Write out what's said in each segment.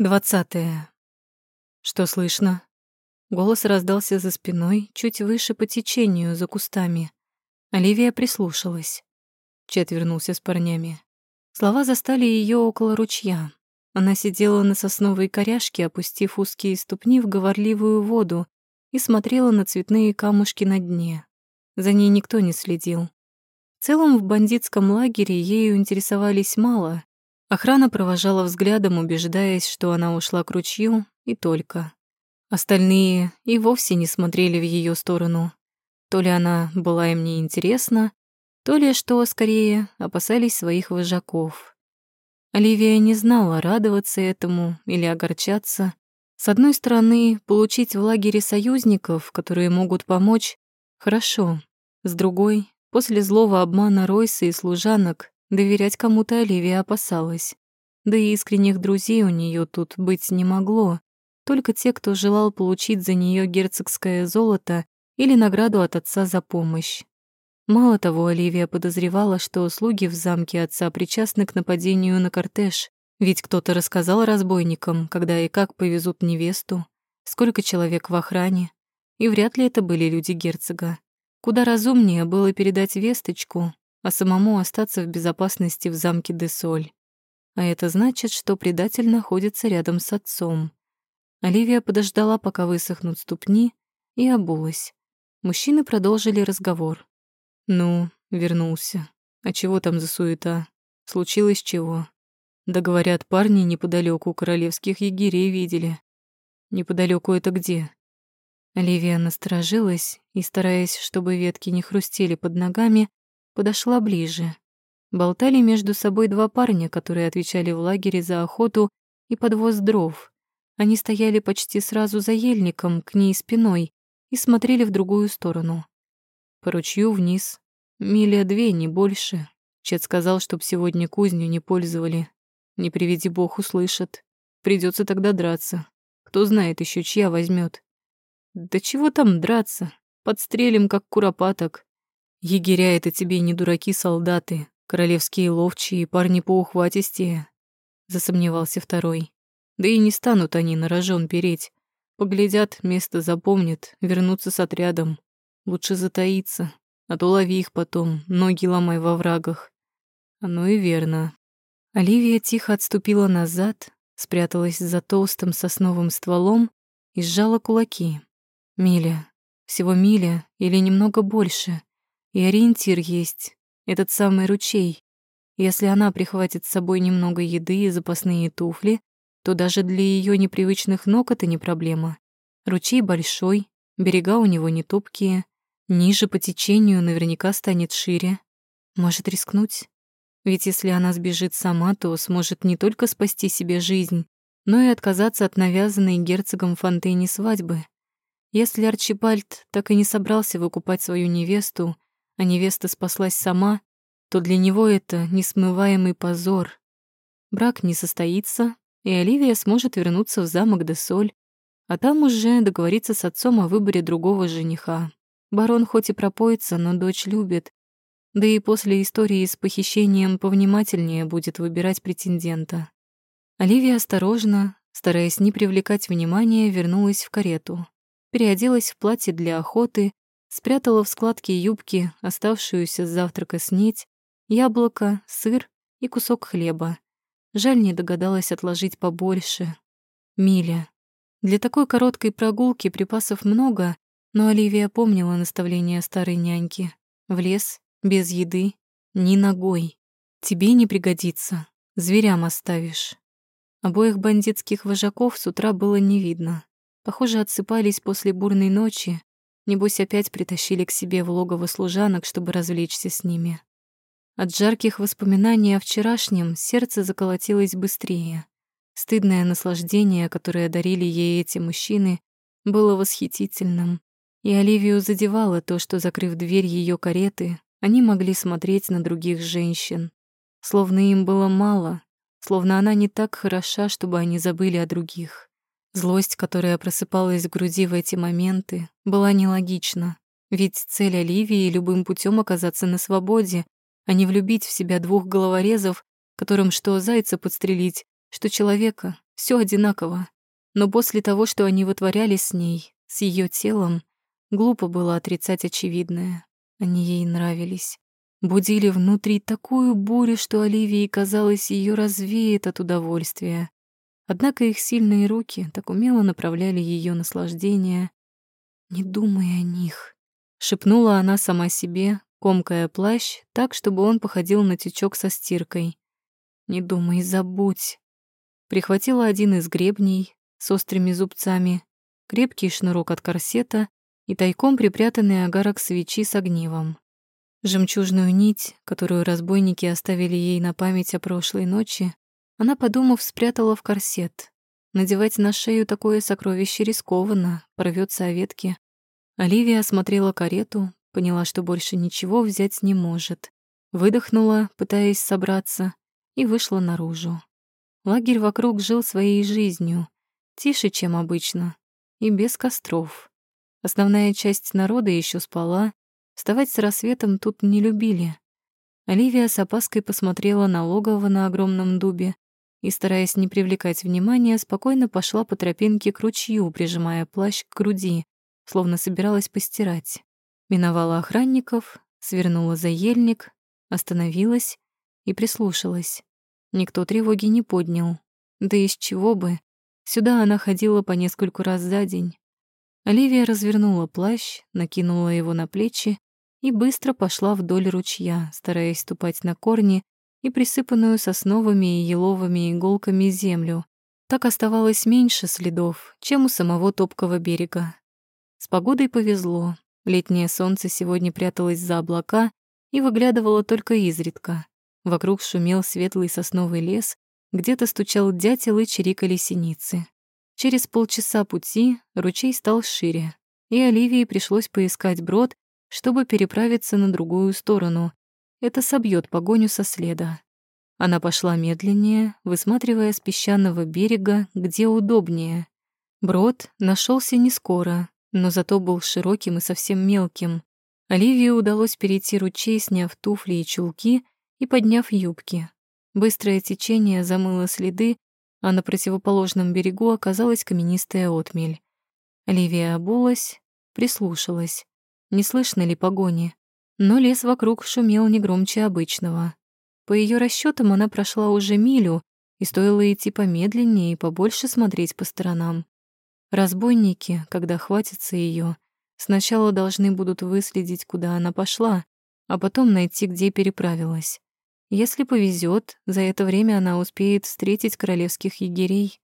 Двадцатое. Что слышно? Голос раздался за спиной, чуть выше по течению, за кустами. Оливия прислушалась. Чет вернулся с парнями. Слова застали ее около ручья. Она сидела на сосновой коряшке, опустив узкие ступни в говорливую воду и смотрела на цветные камушки на дне. За ней никто не следил. В целом в бандитском лагере ею интересовались мало, Охрана провожала взглядом, убеждаясь, что она ушла к ручью, и только. Остальные и вовсе не смотрели в ее сторону. То ли она была им неинтересна, то ли, что скорее, опасались своих вожаков. Оливия не знала, радоваться этому или огорчаться. С одной стороны, получить в лагере союзников, которые могут помочь, хорошо. С другой, после злого обмана Ройса и служанок, Доверять кому-то Оливия опасалась. Да и искренних друзей у нее тут быть не могло. Только те, кто желал получить за нее герцогское золото или награду от отца за помощь. Мало того, Оливия подозревала, что слуги в замке отца причастны к нападению на кортеж, ведь кто-то рассказал разбойникам, когда и как повезут невесту, сколько человек в охране, и вряд ли это были люди герцога. Куда разумнее было передать весточку, а самому остаться в безопасности в замке Десоль. А это значит, что предатель находится рядом с отцом. Оливия подождала, пока высохнут ступни, и обулась. Мужчины продолжили разговор. «Ну, вернулся. А чего там за суета? Случилось чего?» Да говорят, парни неподалеку королевских егерей видели. Неподалеку это где? Оливия насторожилась и, стараясь, чтобы ветки не хрустели под ногами, подошла ближе. Болтали между собой два парня, которые отвечали в лагере за охоту и подвоз дров. Они стояли почти сразу за ельником, к ней спиной, и смотрели в другую сторону. По ручью вниз. Миля две, не больше. Чет сказал, чтоб сегодня кузню не пользовали. Не приведи бог, услышат. Придется тогда драться. Кто знает еще, чья возьмет. Да чего там драться? Подстрелим, как куропаток. Егеря — это тебе не дураки-солдаты, королевские ловчие, парни поухватистее, — засомневался второй. Да и не станут они на рожон переть. Поглядят, место запомнят, вернутся с отрядом. Лучше затаиться, а то лови их потом, ноги ломай во врагах. Оно и верно. Оливия тихо отступила назад, спряталась за толстым сосновым стволом и сжала кулаки. Миля, всего миля или немного больше. И ориентир есть, этот самый ручей. Если она прихватит с собой немного еды и запасные туфли, то даже для ее непривычных ног это не проблема. Ручей большой, берега у него не топкие, ниже по течению наверняка станет шире. Может рискнуть? Ведь если она сбежит сама, то сможет не только спасти себе жизнь, но и отказаться от навязанной герцогом Фонтейне свадьбы. Если Арчибальд так и не собрался выкупать свою невесту, а невеста спаслась сама, то для него это несмываемый позор. Брак не состоится, и Оливия сможет вернуться в замок де Соль, а там уже договориться с отцом о выборе другого жениха. Барон хоть и пропоится, но дочь любит. Да и после истории с похищением повнимательнее будет выбирать претендента. Оливия осторожно, стараясь не привлекать внимания, вернулась в карету. Переоделась в платье для охоты спрятала в складке юбки оставшуюся с завтрака снеть, яблоко, сыр и кусок хлеба. Жаль, не догадалась отложить побольше. Миля. Для такой короткой прогулки припасов много, но Оливия помнила наставление старой няньки. В лес, без еды, ни ногой. Тебе не пригодится, зверям оставишь. Обоих бандитских вожаков с утра было не видно. Похоже, отсыпались после бурной ночи, Небось, опять притащили к себе в логово служанок, чтобы развлечься с ними. От жарких воспоминаний о вчерашнем сердце заколотилось быстрее. Стыдное наслаждение, которое дарили ей эти мужчины, было восхитительным. И Оливию задевало то, что, закрыв дверь ее кареты, они могли смотреть на других женщин. Словно им было мало, словно она не так хороша, чтобы они забыли о других. Злость, которая просыпалась в груди в эти моменты, была нелогична. Ведь цель Оливии — любым путем оказаться на свободе, а не влюбить в себя двух головорезов, которым что зайца подстрелить, что человека, все одинаково. Но после того, что они вытворяли с ней, с ее телом, глупо было отрицать очевидное. Они ей нравились. Будили внутри такую бурю, что Оливии казалось, ее развеет от удовольствия. Однако их сильные руки так умело направляли ее наслаждение. «Не думай о них», — шепнула она сама себе, комкая плащ так, чтобы он походил на тючок со стиркой. «Не думай, забудь». Прихватила один из гребней с острыми зубцами, крепкий шнурок от корсета и тайком припрятанный агарок свечи с огнивом. Жемчужную нить, которую разбойники оставили ей на память о прошлой ночи, она, подумав, спрятала в корсет. Надевать на шею такое сокровище рискованно, порвётся о ветки. Оливия осмотрела карету, поняла, что больше ничего взять не может. Выдохнула, пытаясь собраться, и вышла наружу. Лагерь вокруг жил своей жизнью, тише, чем обычно, и без костров. Основная часть народа еще спала, вставать с рассветом тут не любили. Оливия с опаской посмотрела на логово на огромном дубе, и, стараясь не привлекать внимания, спокойно пошла по тропинке к ручью, прижимая плащ к груди, словно собиралась постирать. Миновала охранников, свернула за ельник, остановилась и прислушалась. Никто тревоги не поднял. Да из чего бы? Сюда она ходила по нескольку раз за день. Оливия развернула плащ, накинула его на плечи и быстро пошла вдоль ручья, стараясь ступать на корни и присыпанную сосновыми и еловыми иголками землю. Так оставалось меньше следов, чем у самого топкого берега. С погодой повезло. Летнее солнце сегодня пряталось за облака и выглядывало только изредка. Вокруг шумел светлый сосновый лес, где-то стучал дятел и чирикали синицы. Через полчаса пути ручей стал шире, и Оливии пришлось поискать брод, чтобы переправиться на другую сторону, это собьет погоню со следа. Она пошла медленнее, высматривая с песчаного берега, где удобнее. Брод нашелся не скоро, но зато был широким и совсем мелким. Оливии удалось перейти ручей, сняв туфли и чулки и подняв юбки. Быстрое течение замыло следы, а на противоположном берегу оказалась каменистая отмель. Оливия обулась, прислушалась. Не слышно ли погони? Но лес вокруг шумел не громче обычного. По ее расчетам она прошла уже милю, и стоило идти помедленнее и побольше смотреть по сторонам. Разбойники, когда хватится ее, сначала должны будут выследить, куда она пошла, а потом найти, где переправилась. Если повезет, за это время она успеет встретить королевских егерей.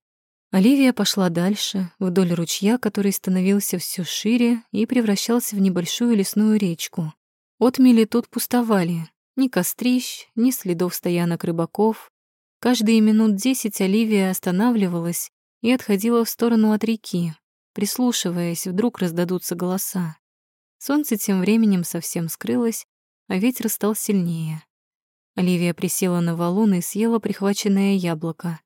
Оливия пошла дальше, вдоль ручья, который становился все шире и превращался в небольшую лесную речку. Отмели тут пустовали. Ни кострищ, ни следов стоянок рыбаков. Каждые минут десять Оливия останавливалась и отходила в сторону от реки, прислушиваясь, вдруг раздадутся голоса. Солнце тем временем совсем скрылось, а ветер стал сильнее. Оливия присела на валун и съела прихваченное яблоко.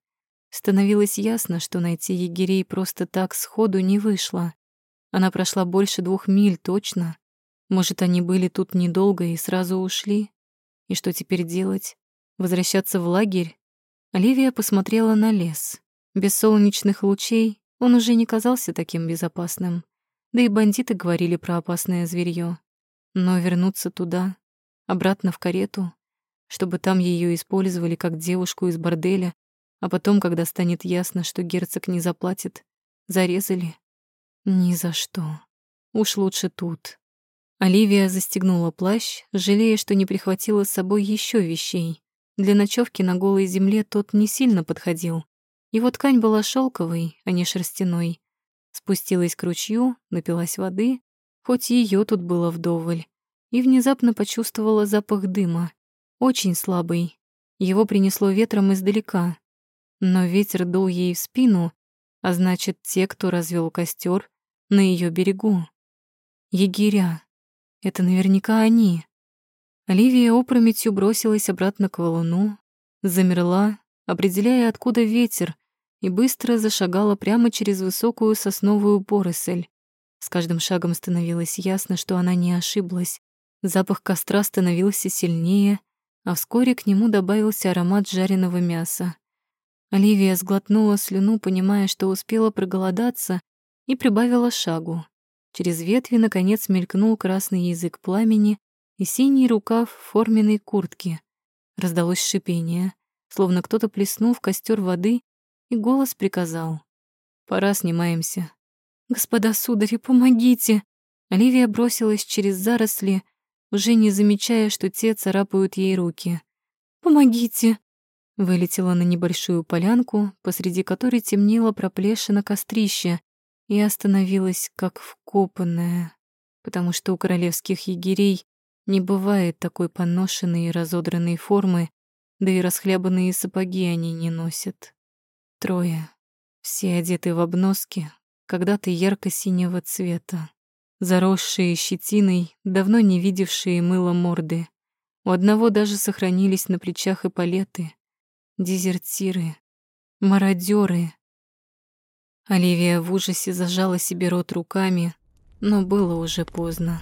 Становилось ясно, что найти егерей просто так сходу не вышло. Она прошла больше двух миль точно, может, они были тут недолго и сразу ушли? И что теперь делать? Возвращаться в лагерь? Оливия посмотрела на лес. Без солнечных лучей он уже не казался таким безопасным. Да и бандиты говорили про опасное зверье. Но вернуться туда, обратно в карету, чтобы там ее использовали как девушку из борделя, а потом, когда станет ясно, что герцог не заплатит, зарезали? Ни за что. Уж лучше тут. Оливия застегнула плащ, жалея, что не прихватила с собой еще вещей. Для ночевки на голой земле тот не сильно подходил. Его ткань была шелковой, а не шерстяной. Спустилась к ручью, напилась воды, хоть ее тут было вдоволь, и внезапно почувствовала запах дыма. Очень слабый. Его принесло ветром издалека. Но ветер дул ей в спину, а значит, те, кто развел костер, на ее берегу. Егеря. Это наверняка они. Оливия опрометью бросилась обратно к валуну, замерла, определяя, откуда ветер, и быстро зашагала прямо через высокую сосновую поросль. С каждым шагом становилось ясно, что она не ошиблась. Запах костра становился сильнее, а вскоре к нему добавился аромат жареного мяса. Оливия сглотнула слюну, понимая, что успела проголодаться, и прибавила шагу. Через ветви, наконец, мелькнул красный язык пламени и синий рукав форменной куртки. Раздалось шипение, словно кто-то плеснул в костер воды, и голос приказал. «Пора снимаемся». «Господа судари, помогите!» Оливия бросилась через заросли, уже не замечая, что те царапают ей руки. «Помогите!» Вылетела на небольшую полянку, посреди которой темнело проплешина кострища, и остановилась как вкопанная, потому что у королевских егерей не бывает такой поношенной и разодранной формы, да и расхлябанные сапоги они не носят. Трое, все одеты в обноски, когда-то ярко-синего цвета, заросшие щетиной, давно не видевшие мыло морды. У одного даже сохранились на плечах эполеты, дезертиры, мародеры. Оливия в ужасе зажала себе рот руками, но было уже поздно.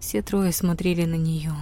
Все трое смотрели на нее.